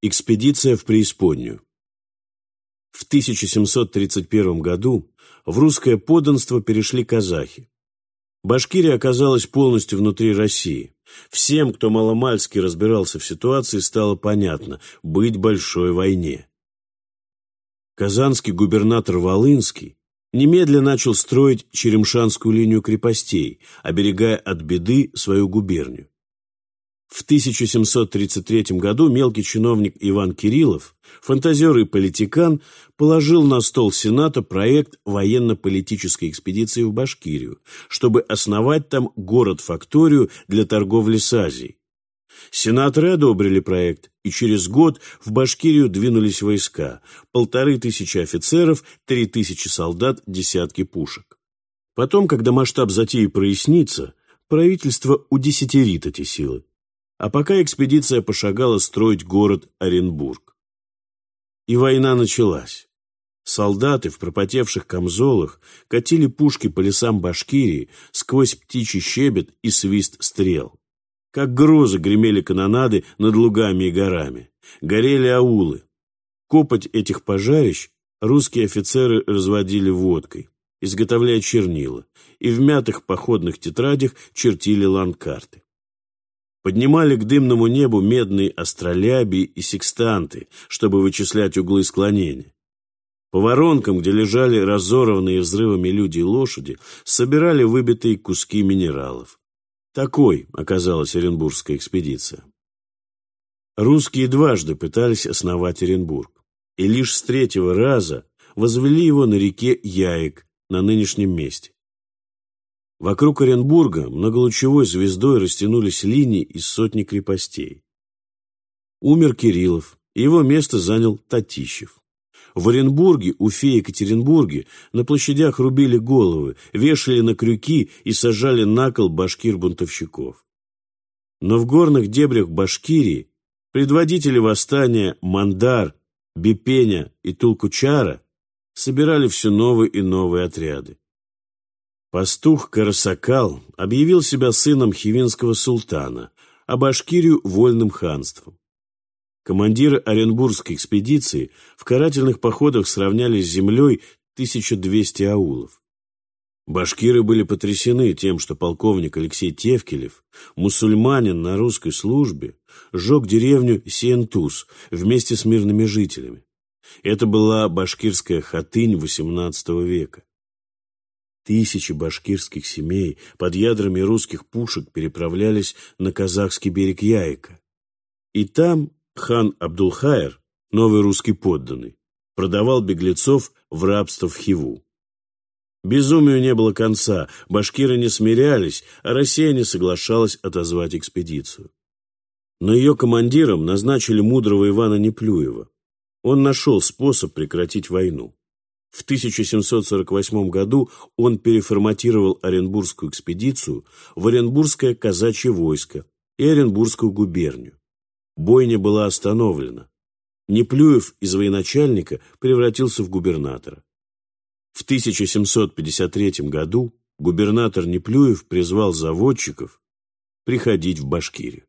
Экспедиция в преисподнюю. В 1731 году в русское подданство перешли казахи. Башкирия оказалась полностью внутри России. Всем, кто маломальски разбирался в ситуации, стало понятно – быть большой войне. Казанский губернатор Волынский немедленно начал строить Черемшанскую линию крепостей, оберегая от беды свою губернию. В 1733 году мелкий чиновник Иван Кириллов, фантазер и политикан, положил на стол Сената проект военно-политической экспедиции в Башкирию, чтобы основать там город-факторию для торговли с Азией. Сенаторы одобрили проект, и через год в Башкирию двинулись войска, полторы тысячи офицеров, три тысячи солдат, десятки пушек. Потом, когда масштаб затеи прояснится, правительство удесятерит эти силы а пока экспедиция пошагала строить город Оренбург. И война началась. Солдаты в пропотевших камзолах катили пушки по лесам Башкирии сквозь птичий щебет и свист стрел. Как грозы гремели канонады над лугами и горами. Горели аулы. Копоть этих пожарищ русские офицеры разводили водкой, изготовляя чернила, и в мятых походных тетрадях чертили ландкарты поднимали к дымному небу медные астролябии и секстанты, чтобы вычислять углы склонения. По воронкам, где лежали разорванные взрывами люди и лошади, собирали выбитые куски минералов. Такой оказалась Оренбургская экспедиция. Русские дважды пытались основать Оренбург, и лишь с третьего раза возвели его на реке Яек на нынешнем месте. Вокруг Оренбурга многолучевой звездой растянулись линии из сотни крепостей. Умер Кириллов, его место занял Татищев. В Оренбурге, Уфе и Екатеринбурге на площадях рубили головы, вешали на крюки и сажали на кол башкир-бунтовщиков. Но в горных дебрях Башкирии предводители восстания Мандар, Бепеня и Тулкучара собирали все новые и новые отряды. Пастух Карасакал объявил себя сыном хивинского султана, а Башкирию – вольным ханством. Командиры Оренбургской экспедиции в карательных походах сравняли с землей 1200 аулов. Башкиры были потрясены тем, что полковник Алексей Тевкелев, мусульманин на русской службе, сжег деревню Сиентус вместе с мирными жителями. Это была башкирская хатынь XVIII века. Тысячи башкирских семей под ядрами русских пушек переправлялись на казахский берег Яйка. И там хан Абдулхайр, новый русский подданный, продавал беглецов в рабство в Хиву. Безумию не было конца, башкиры не смирялись, а Россия не соглашалась отозвать экспедицию. Но ее командиром назначили мудрого Ивана Неплюева. Он нашел способ прекратить войну. В 1748 году он переформатировал Оренбургскую экспедицию в Оренбургское казачье войско и Оренбургскую губернию. Бойня была остановлена. Неплюев из военачальника превратился в губернатора. В 1753 году губернатор Неплюев призвал заводчиков приходить в Башкирию.